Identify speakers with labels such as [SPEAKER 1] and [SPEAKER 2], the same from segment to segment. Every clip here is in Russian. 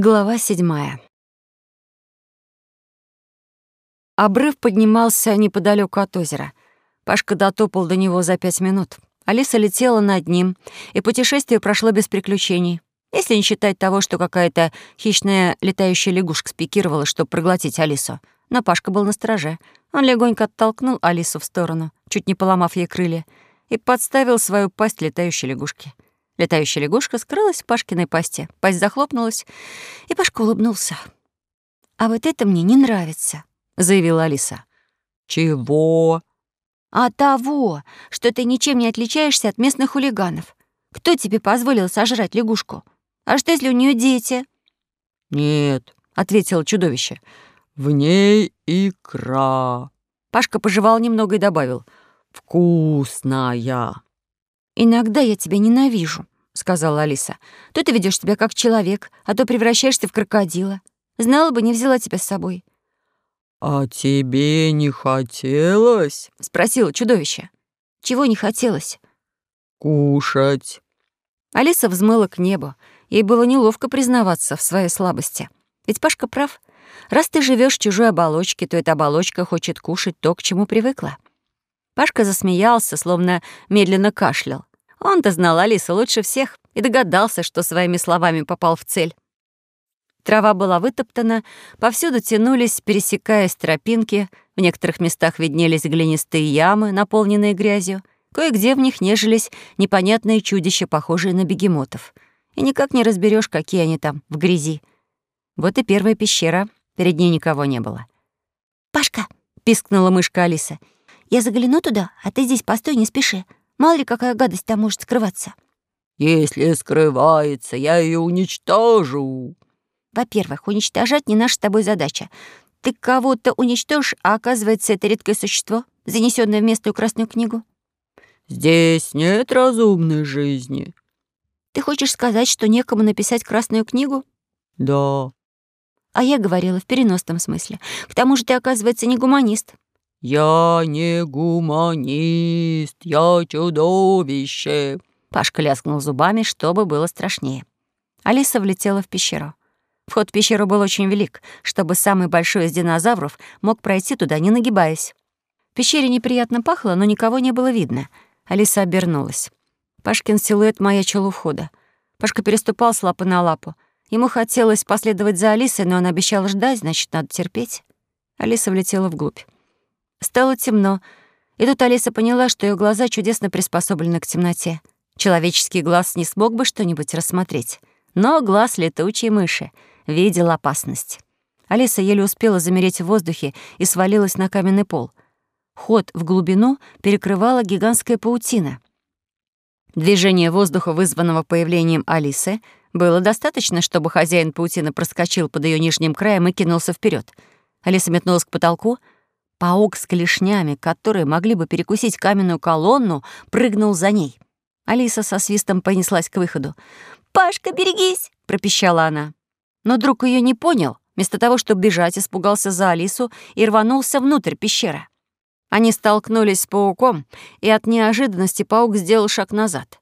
[SPEAKER 1] Глава седьмая. Обрыв поднимался неподалеку от озера. Пашка дотопал до него за пять минут. Алиса летела над ним, и путешествие прошло без приключений. Если не считать того, что какая-то хищная летающая лягушка спикировала, чтобы проглотить Алису. Но Пашка был на страже. Он легонько оттолкнул Алису в сторону, чуть не поломав ей крылья, и подставил свою пасть летающей лягушке. Летающая лягушка скрылась в Пашкиной пасти. Пасть захлопнулась, и Пашка улыбнулся. «А вот это мне не нравится», — заявила Алиса.
[SPEAKER 2] «Чего?»
[SPEAKER 1] «А того, что ты ничем не отличаешься от местных хулиганов. Кто тебе позволил сожрать лягушку? А что, если у нее дети?»
[SPEAKER 2] «Нет», —
[SPEAKER 1] ответило чудовище.
[SPEAKER 2] «В ней икра».
[SPEAKER 1] Пашка пожевал немного и добавил.
[SPEAKER 2] «Вкусная».
[SPEAKER 1] «Иногда я тебя ненавижу», — сказала Алиса. «То ты ведешь себя как человек, а то превращаешься в крокодила. Знала бы, не взяла тебя с собой».
[SPEAKER 2] «А тебе не хотелось?»
[SPEAKER 1] — спросило чудовище. «Чего не хотелось?»
[SPEAKER 2] «Кушать».
[SPEAKER 1] Алиса взмыла к небу. Ей было неловко признаваться в своей слабости. Ведь Пашка прав. Раз ты живешь в чужой оболочке, то эта оболочка хочет кушать то, к чему привыкла. Пашка засмеялся, словно медленно кашлял. Он-то знал Алису лучше всех и догадался, что своими словами попал в цель. Трава была вытоптана, повсюду тянулись, пересекаясь тропинки, в некоторых местах виднелись глинистые ямы, наполненные грязью, кое-где в них нежились непонятные чудища, похожие на бегемотов. И никак не разберешь, какие они там, в грязи. Вот и первая пещера, перед ней никого не было. «Пашка!» — пискнула мышка Алиса. «Я загляну туда, а ты здесь постой, не спеши. Мало ли какая гадость там может скрываться.
[SPEAKER 2] Если скрывается, я ее уничтожу.
[SPEAKER 1] Во-первых, уничтожать не наша с тобой задача. Ты кого-то уничтожишь, а оказывается, это редкое существо, занесенное в местную красную книгу.
[SPEAKER 2] Здесь нет разумной жизни.
[SPEAKER 1] Ты хочешь сказать, что некому написать красную книгу?
[SPEAKER 2] Да.
[SPEAKER 1] А я говорила в переносном смысле. К тому же ты, оказывается, не гуманист.
[SPEAKER 2] «Я не гуманист, я чудовище!»
[SPEAKER 1] Пашка лязгнул зубами, чтобы было страшнее. Алиса влетела в пещеру. Вход в пещеру был очень велик, чтобы самый большой из динозавров мог пройти туда, не нагибаясь. В пещере неприятно пахло, но никого не было видно. Алиса обернулась. Пашкин силуэт маячил у входа. Пашка переступал с лапы на лапу. Ему хотелось последовать за Алисой, но он обещал ждать, значит, надо терпеть. Алиса влетела вглубь. Стало темно, и тут Алиса поняла, что ее глаза чудесно приспособлены к темноте. Человеческий глаз не смог бы что-нибудь рассмотреть, но глаз летучей мыши видел опасность. Алиса еле успела замереть в воздухе и свалилась на каменный пол. Ход в глубину перекрывала гигантская паутина. Движение воздуха, вызванного появлением Алисы, было достаточно, чтобы хозяин паутины проскочил под ее нижним краем и кинулся вперед. Алиса метнулась к потолку — Паук с клешнями, которые могли бы перекусить каменную колонну, прыгнул за ней. Алиса со свистом понеслась к выходу. «Пашка, берегись!» — пропищала она. Но друг ее не понял. Вместо того, чтобы бежать, испугался за Алису и рванулся внутрь пещеры. Они столкнулись с пауком, и от неожиданности паук сделал шаг назад.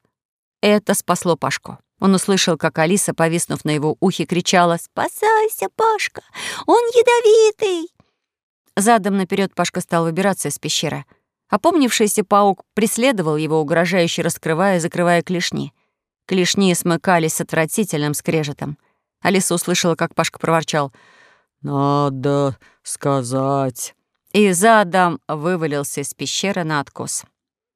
[SPEAKER 1] Это спасло Пашку. Он услышал, как Алиса, повиснув на его ухе, кричала «Спасайся, Пашка! Он ядовитый!» Задом наперед Пашка стал выбираться из пещеры. Опомнившийся паук преследовал его, угрожающе раскрывая и закрывая клешни. Клешни смыкались с отвратительным скрежетом. Алиса услышала, как Пашка проворчал.
[SPEAKER 2] «Надо сказать».
[SPEAKER 1] И задом вывалился из пещеры на откос.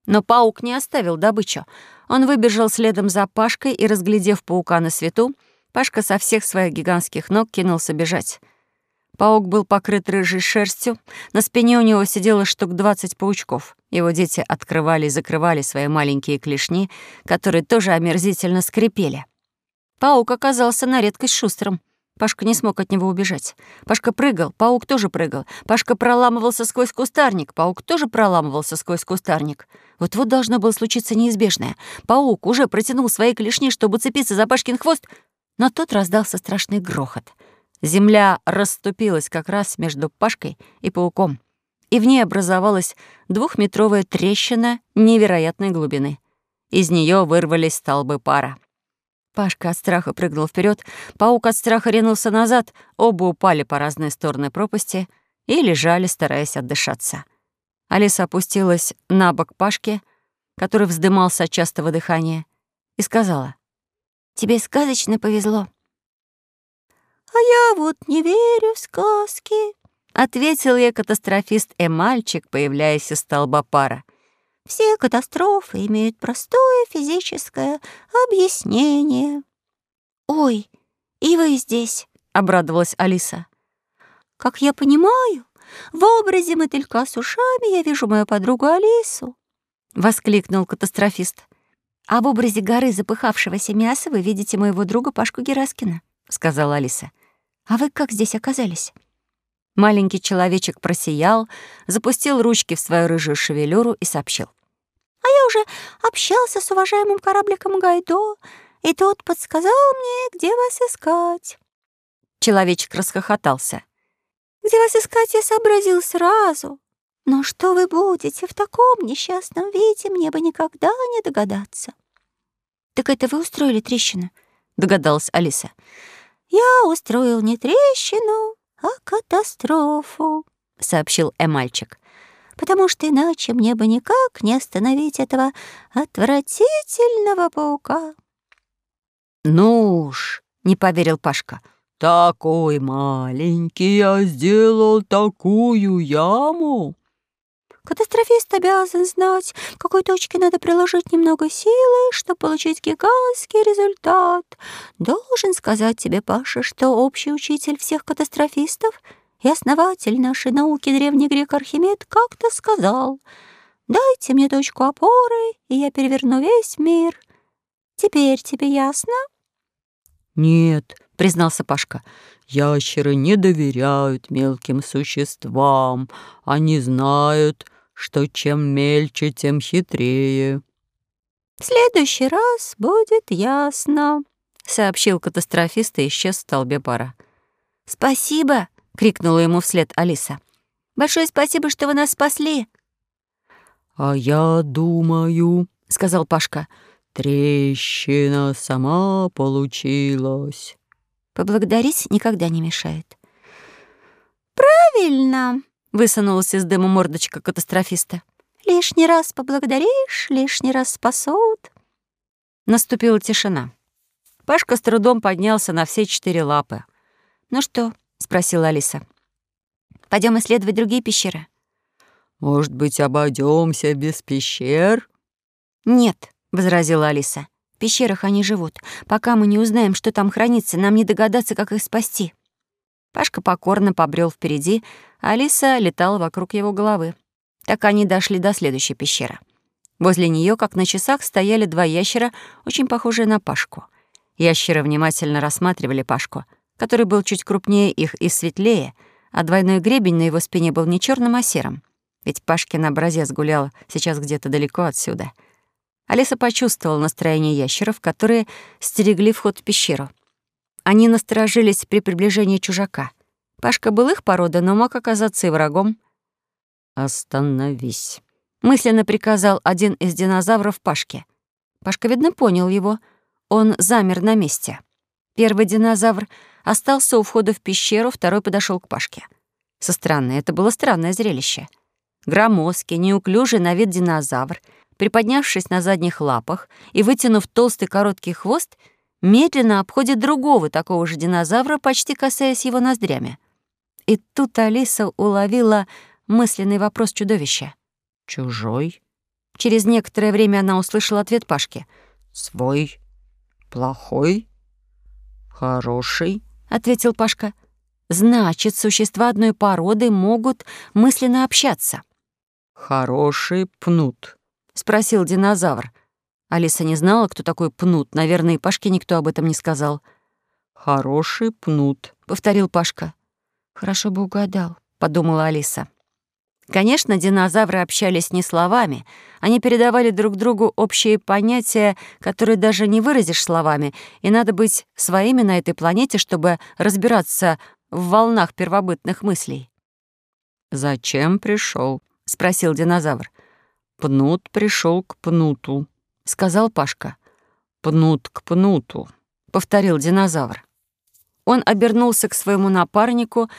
[SPEAKER 1] Но паук не оставил добычу. Он выбежал следом за Пашкой и, разглядев паука на свету, Пашка со всех своих гигантских ног кинулся бежать. Паук был покрыт рыжей шерстью, на спине у него сидело штук двадцать паучков. Его дети открывали и закрывали свои маленькие клешни, которые тоже омерзительно скрипели. Паук оказался на редкость шустрым. Пашка не смог от него убежать. Пашка прыгал, паук тоже прыгал. Пашка проламывался сквозь кустарник, паук тоже проламывался сквозь кустарник. Вот-вот должно было случиться неизбежное. Паук уже протянул свои клешни, чтобы цепиться за Пашкин хвост, но тут раздался страшный грохот — Земля расступилась как раз между Пашкой и пауком, и в ней образовалась двухметровая трещина невероятной глубины. Из нее вырвались столбы пара. Пашка от страха прыгнул вперед, паук от страха ринулся назад, оба упали по разные стороны пропасти и лежали, стараясь отдышаться. Алиса опустилась на бок Пашки, который вздымался от частого дыхания, и сказала, «Тебе сказочно повезло». «А я вот не верю в сказки», — ответил ей катастрофист Эмальчик, появляясь из столба пара. «Все катастрофы имеют простое физическое объяснение». «Ой, и вы здесь», — обрадовалась Алиса. «Как я понимаю, в образе мотылька с ушами я вижу мою подругу Алису», — воскликнул катастрофист. «А в образе горы запыхавшегося мяса вы видите моего друга Пашку Гераскина», — сказала Алиса. «А вы как здесь оказались?» Маленький человечек просиял, запустил ручки в свою рыжую шевелюру и сообщил. «А я уже общался с уважаемым корабликом Гайдо, и тот подсказал мне, где вас искать». Человечек расхохотался. «Где вас искать, я сообразил сразу. Но что вы будете в таком несчастном виде, мне бы никогда не догадаться». «Так это вы устроили трещину?» — догадалась Алиса. «Я устроил не трещину, а катастрофу», — сообщил Эмальчик. «Потому что иначе мне бы никак не остановить этого отвратительного паука».
[SPEAKER 2] «Ну уж», — не поверил Пашка, — «такой маленький я сделал такую яму».
[SPEAKER 1] Катастрофист обязан знать, в какой точке надо приложить немного силы, чтобы получить гигантский результат. Должен сказать тебе, Паша, что общий учитель всех катастрофистов и основатель нашей науки древний грек Архимед как-то сказал, «Дайте мне точку опоры, и я переверну весь мир. Теперь тебе ясно?»
[SPEAKER 2] «Нет», — признался Пашка, — «ящеры не доверяют мелким существам. Они знают, что чем мельче, тем хитрее».
[SPEAKER 1] «В следующий раз будет ясно», — сообщил катастрофист и исчез в столбе пара. «Спасибо!» — крикнула ему вслед Алиса. «Большое спасибо, что вы нас спасли!»
[SPEAKER 2] «А я думаю», — сказал Пашка, — «трещина сама получилась».
[SPEAKER 1] Поблагодарить никогда не мешает. «Правильно!» — высунулась из дыма мордочка катастрофиста. «Лишний раз поблагодаришь, лишний раз спасут». Наступила тишина. Пашка с трудом поднялся на все четыре лапы. «Ну что?» — спросила Алиса. Пойдем исследовать другие пещеры?»
[SPEAKER 2] «Может быть, обойдемся без пещер?»
[SPEAKER 1] «Нет», — возразила Алиса. «В пещерах они живут. Пока мы не узнаем, что там хранится, нам не догадаться, как их спасти». Пашка покорно побрел впереди, а Алиса летала вокруг его головы. Так они дошли до следующей пещеры. Возле нее, как на часах, стояли два ящера, очень похожие на Пашку. Ящеры внимательно рассматривали Пашку, который был чуть крупнее их и светлее, а двойной гребень на его спине был не черным, а серым. Ведь Пашкин образец гулял сейчас где-то далеко отсюда. Алиса почувствовала настроение ящеров, которые стерегли вход в пещеру. Они насторожились при приближении чужака. Пашка был их порода, но мог оказаться и врагом.
[SPEAKER 2] «Остановись», —
[SPEAKER 1] мысленно приказал один из динозавров Пашке. Пашка, видно, понял его. Он замер на месте. Первый динозавр остался у входа в пещеру, второй подошел к Пашке. Со стороны это было странное зрелище. Громоздкий, неуклюжий на вид динозавр, приподнявшись на задних лапах и вытянув толстый короткий хвост, медленно обходит другого такого же динозавра, почти касаясь его ноздрями. И тут Алиса уловила мысленный вопрос чудовища.
[SPEAKER 2] «Чужой?»
[SPEAKER 1] Через некоторое время она услышала ответ Пашки.
[SPEAKER 2] «Свой? Плохой? Хороший?»
[SPEAKER 1] — ответил Пашка. «Значит, существа одной породы могут мысленно общаться».
[SPEAKER 2] «Хороший пнут», —
[SPEAKER 1] спросил динозавр. Алиса не знала, кто такой Пнут. Наверное, и Пашке никто об этом не сказал.
[SPEAKER 2] «Хороший Пнут», —
[SPEAKER 1] повторил Пашка. «Хорошо бы угадал», — подумала Алиса. Конечно, динозавры общались не словами. Они передавали друг другу общие понятия, которые даже не выразишь словами, и надо быть своими на этой планете, чтобы разбираться в волнах первобытных мыслей.
[SPEAKER 2] «Зачем пришел?
[SPEAKER 1] спросил динозавр.
[SPEAKER 2] «Пнут пришел к Пнуту»,
[SPEAKER 1] сказал Пашка.
[SPEAKER 2] «Пнут к пнуту», —
[SPEAKER 1] повторил динозавр. Он обернулся к своему напарнику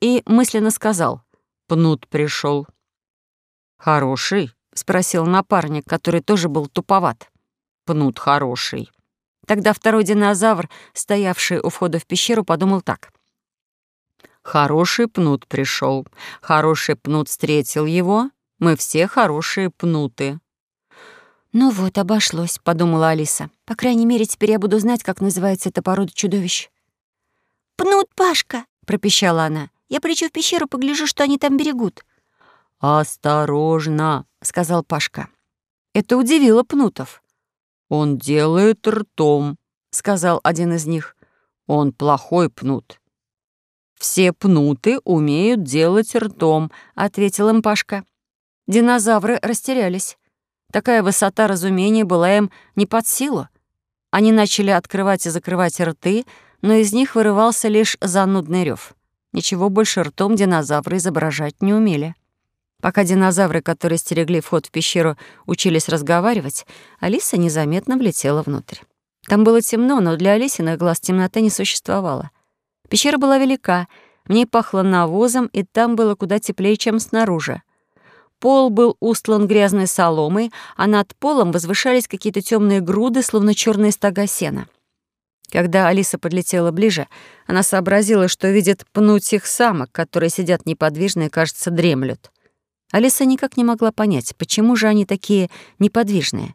[SPEAKER 1] и мысленно сказал «Пнут пришел». «Хороший?» — спросил напарник, который тоже был туповат. «Пнут хороший». Тогда второй динозавр, стоявший у входа в пещеру, подумал так. «Хороший пнут пришел, хороший пнут встретил его, мы все хорошие пнуты».
[SPEAKER 3] «Ну вот, обошлось», — подумала Алиса. «По крайней мере, теперь я буду знать, как называется эта порода чудовищ».
[SPEAKER 4] «Пнут, Пашка!» — пропищала она. «Я полечу в пещеру, погляжу, что они там берегут».
[SPEAKER 2] «Осторожно!» — сказал Пашка.
[SPEAKER 1] Это удивило Пнутов.
[SPEAKER 2] «Он делает ртом», —
[SPEAKER 1] сказал один из них.
[SPEAKER 2] «Он плохой пнут».
[SPEAKER 1] «Все пнуты умеют делать ртом», — ответил им Пашка. Динозавры растерялись. Такая высота разумения была им не под силу. Они начали открывать и закрывать рты, но из них вырывался лишь занудный рев. Ничего больше ртом динозавры изображать не умели. Пока динозавры, которые стерегли вход в пещеру, учились разговаривать, Алиса незаметно влетела внутрь. Там было темно, но для Алисиных глаз темнота не существовала. Пещера была велика, в ней пахло навозом, и там было куда теплее, чем снаружи. Пол был устлан грязной соломой, а над полом возвышались какие-то темные груды, словно черные стога сена. Когда Алиса подлетела ближе, она сообразила, что видит пнутих самок, которые сидят неподвижно и, кажется, дремлют. Алиса никак не могла понять, почему же они такие неподвижные.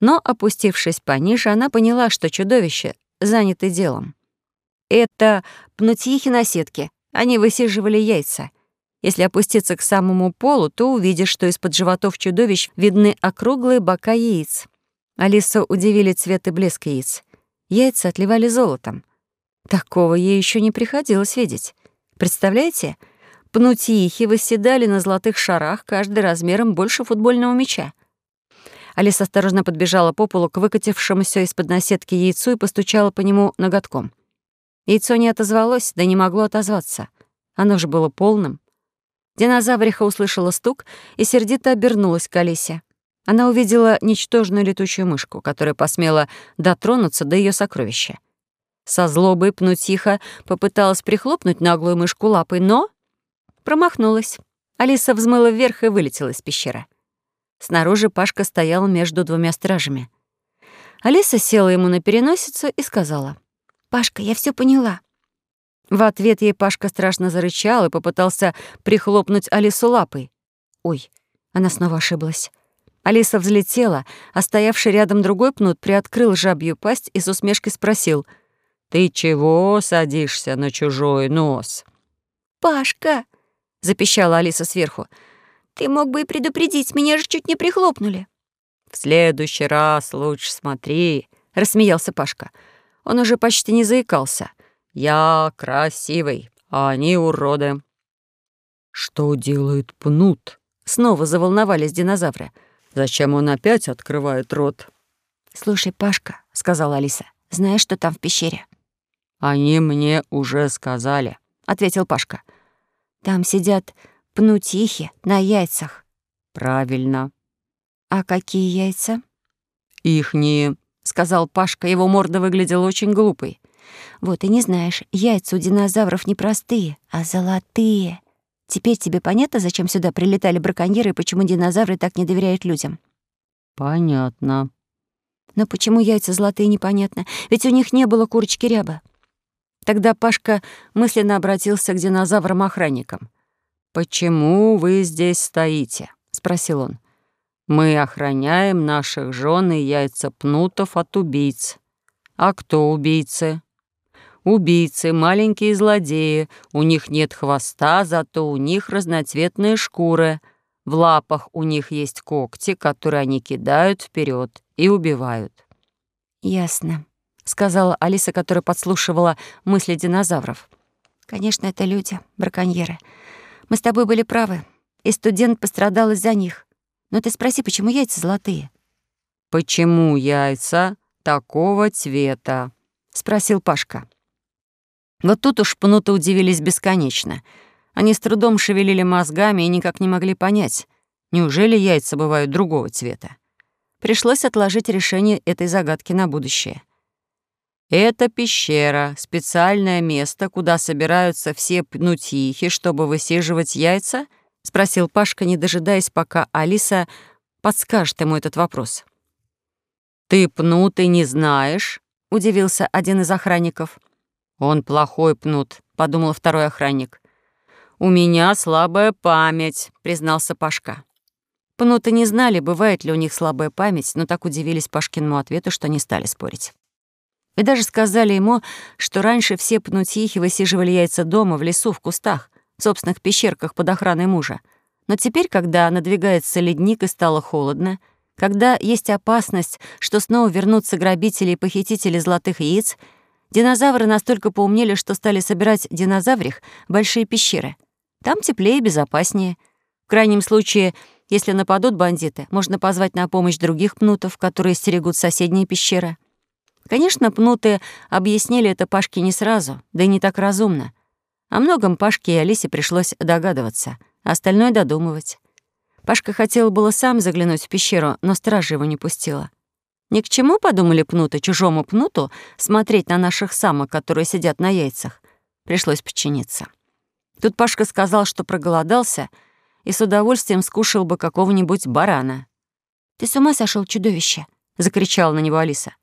[SPEAKER 1] Но, опустившись пониже, она поняла, что чудовище заняты делом. Это пнутьихи на сетке. Они высиживали яйца. Если опуститься к самому полу, то увидишь, что из-под животов чудовищ видны округлые бока яиц. Алису удивили цвет и блеск яиц. Яйца отливали золотом. Такого ей еще не приходилось видеть. Представляете? Пнутихи восседали на золотых шарах, каждый размером больше футбольного мяча. Алиса осторожно подбежала по полу к выкатившемуся из-под наседки яйцу и постучала по нему ноготком. Яйцо не отозвалось, да не могло отозваться. Оно же было полным. Динозавриха услышала стук и сердито обернулась к Алисе. Она увидела ничтожную летучую мышку, которая посмела дотронуться до ее сокровища. Со злобой Пнутиха попыталась прихлопнуть наглую мышку лапой, но Промахнулась. Алиса взмыла вверх и вылетела из пещеры. Снаружи Пашка стоял между двумя стражами. Алиса села ему на переносицу и сказала.
[SPEAKER 3] «Пашка, я все поняла».
[SPEAKER 1] В ответ ей Пашка страшно зарычал и попытался прихлопнуть Алису лапой. Ой, она снова ошиблась. Алиса взлетела, а стоявший рядом другой пнут приоткрыл жабью пасть и с усмешкой спросил. «Ты чего садишься на чужой нос?»
[SPEAKER 3] «Пашка!»
[SPEAKER 1] запищала Алиса сверху.
[SPEAKER 3] «Ты мог бы и предупредить, меня же чуть не прихлопнули».
[SPEAKER 1] «В следующий раз лучше смотри», — рассмеялся Пашка. Он уже почти не заикался. «Я красивый, а они уроды».
[SPEAKER 2] «Что делает пнут?»
[SPEAKER 1] Снова заволновались динозавры.
[SPEAKER 2] «Зачем он опять открывает рот?»
[SPEAKER 3] «Слушай, Пашка», — сказала Алиса, — «знаешь, что там в пещере?»
[SPEAKER 2] «Они мне уже сказали», —
[SPEAKER 1] ответил Пашка.
[SPEAKER 3] Там сидят пнутихи на яйцах.
[SPEAKER 2] Правильно.
[SPEAKER 3] А какие яйца?
[SPEAKER 2] Ихние,
[SPEAKER 1] сказал Пашка. Его морда выглядела очень глупой.
[SPEAKER 3] Вот и не знаешь, яйца у динозавров не простые, а золотые. Теперь тебе понятно, зачем сюда прилетали браконьеры и почему динозавры так не доверяют людям?
[SPEAKER 2] Понятно.
[SPEAKER 3] Но почему яйца золотые, непонятно. Ведь у них не было курочки ряба.
[SPEAKER 1] Тогда Пашка мысленно обратился к динозаврам-охранникам. «Почему вы здесь стоите?» — спросил он. «Мы охраняем наших жен и яйца пнутов от убийц». «А кто убийцы?» «Убийцы — маленькие злодеи. У них нет хвоста, зато у них разноцветные шкуры. В лапах у них есть когти, которые они кидают вперед и убивают».
[SPEAKER 3] «Ясно», —
[SPEAKER 1] сказала Алиса, которая подслушивала мысли динозавров.
[SPEAKER 3] «Конечно, это люди, браконьеры. Мы с тобой были правы, и студент пострадал из-за них. Но ты спроси, почему яйца золотые?»
[SPEAKER 1] «Почему яйца такого цвета?» — спросил Пашка. Вот тут уж пнуты удивились бесконечно. Они с трудом шевелили мозгами и никак не могли понять, неужели яйца бывают другого цвета. Пришлось отложить решение этой загадки на будущее —
[SPEAKER 2] «Это пещера, специальное место, куда собираются все пнутихи, чтобы высиживать яйца?» — спросил Пашка, не дожидаясь, пока Алиса подскажет ему этот вопрос. «Ты пнут и не знаешь?» — удивился один из охранников. «Он плохой пнут», — подумал второй охранник. «У меня слабая память», — признался Пашка. Пнуты не знали, бывает ли у них слабая память, но так удивились Пашкиному ответу, что не стали спорить. И даже сказали ему, что раньше все пнутихи высиживали яйца дома, в лесу, в кустах, в собственных пещерках под охраной мужа. Но теперь, когда надвигается ледник и стало холодно, когда есть опасность, что снова вернутся грабители и похитители золотых яиц, динозавры настолько поумнели, что стали собирать динозаврих большие пещеры. Там теплее и безопаснее. В крайнем случае, если нападут бандиты, можно позвать на помощь других пнутов, которые стерегут соседние пещеры. Конечно, пнуты объяснили это Пашке не сразу, да и не так разумно. О многом Пашке и Алисе пришлось догадываться, а остальное додумывать. Пашка хотел было сам заглянуть в пещеру, но стража его не пустила. Ни к чему, подумали пнуты, чужому пнуту, смотреть на наших самок, которые сидят на яйцах. Пришлось подчиниться. Тут Пашка сказал, что проголодался и с удовольствием скушал бы какого-нибудь барана.
[SPEAKER 3] «Ты с ума сошел, чудовище!» — закричала на него Алиса.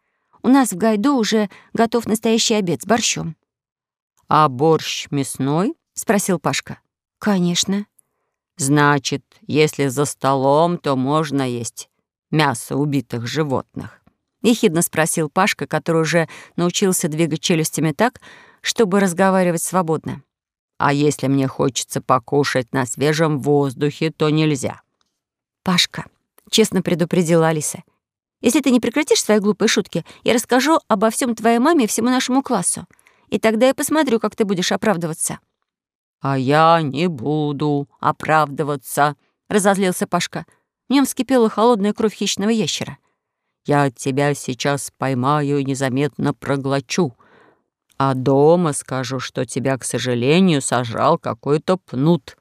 [SPEAKER 3] «У нас в Гайду уже готов настоящий обед с борщом».
[SPEAKER 2] «А борщ мясной?» — спросил Пашка.
[SPEAKER 3] «Конечно».
[SPEAKER 2] Значит, если за столом, то можно есть мясо убитых животных. Ехидно спросил Пашка, который уже научился двигать челюстями так, чтобы разговаривать свободно. А если мне хочется покушать на свежем воздухе, то нельзя.
[SPEAKER 3] Пашка, честно предупредила Алиса, если ты не прекратишь свои глупые шутки, я расскажу обо всем твоей маме и всему нашему классу. И тогда я посмотрю, как ты будешь оправдываться.
[SPEAKER 2] «А я не буду оправдываться», — разозлился Пашка. Нем вскипела холодная кровь хищного ящера. «Я тебя сейчас поймаю и незаметно проглочу. А дома скажу, что тебя, к сожалению, сожрал какой-то пнут».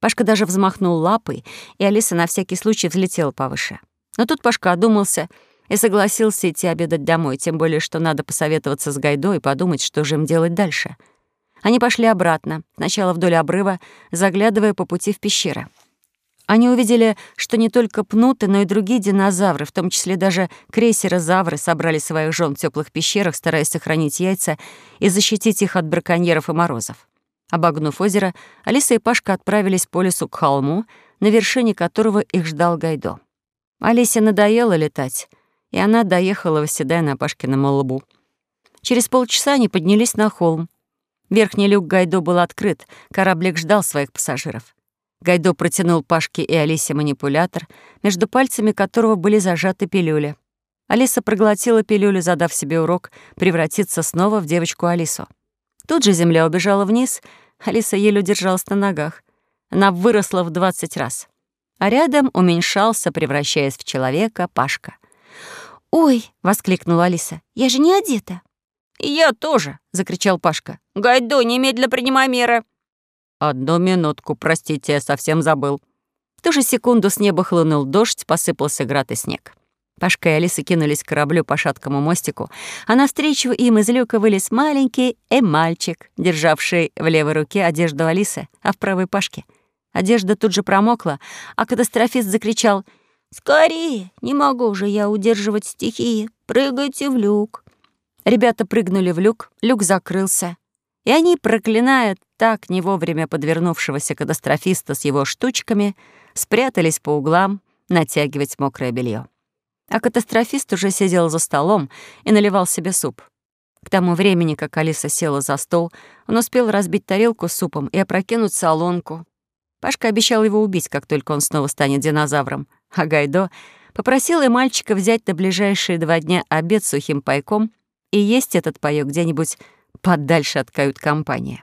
[SPEAKER 1] Пашка даже взмахнул лапой, и Алиса на всякий случай взлетела повыше. Но тут Пашка одумался и согласился идти обедать домой, тем более, что надо посоветоваться с Гайдо и подумать, что же им делать дальше — они пошли обратно, сначала вдоль обрыва, заглядывая по пути в пещеры. Они увидели, что не только пнуты, но и другие динозавры, в том числе даже крейсерозавры, собрали своих жен в теплых пещерах, стараясь сохранить яйца и защитить их от браконьеров и морозов. Обогнув озеро, Алиса и Пашка отправились по лесу к холму, на вершине которого их ждал Гайдо. Алисе надоело летать, и она доехала, восседая на Пашкином лбу. Через полчаса они поднялись на холм, Верхний люк Гайдо был открыт, кораблик ждал своих пассажиров. Гайдо протянул Пашке и Алисе манипулятор, между пальцами которого были зажаты пилюли. Алиса проглотила пилюлю, задав себе урок превратиться снова в девочку Алису. Тут же земля убежала вниз, Алиса еле удержалась на ногах. Она выросла в 20 раз. А рядом уменьшался, превращаясь в человека, Пашка.
[SPEAKER 3] «Ой!» — воскликнула Алиса. «Я же не одета!»
[SPEAKER 1] я тоже!» — закричал Пашка. «Гайдо, немедленно принимай меры!»
[SPEAKER 2] «Одну минутку, простите, я совсем забыл».
[SPEAKER 1] В ту же секунду с неба хлынул дождь, посыпался град и снег. Пашка и Алиса кинулись к кораблю по шаткому мостику, а навстречу им из люка вылез маленький мальчик, державший в левой руке одежду Алисы, а в правой — Пашки. Одежда тут же промокла, а катастрофист закричал «Скорее! Не могу уже я удерживать стихии! Прыгайте в люк!» Ребята прыгнули в люк, люк закрылся, и они, проклиная так не вовремя подвернувшегося катастрофиста с его штучками, спрятались по углам натягивать мокрое белье. А катастрофист уже сидел за столом и наливал себе суп. К тому времени, как Алиса села за стол, он успел разбить тарелку с супом и опрокинуть солонку. Пашка обещал его убить, как только он снова станет динозавром, а Гайдо попросил и мальчика взять на ближайшие два дня обед сухим пайком и есть этот паёк где-нибудь подальше от кают-компании.